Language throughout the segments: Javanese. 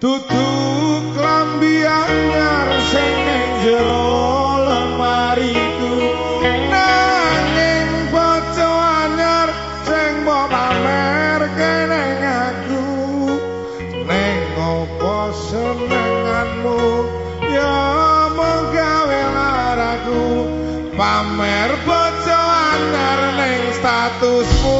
dudu klambi anyar seneng jero lemari Nanging poco anyar sing mau pamer keneng aku Neng opo senenganmu? Ya menggawe laraku. Pamer poco anyar ning statusmu.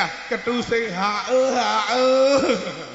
dah ketusing ha -e, ha.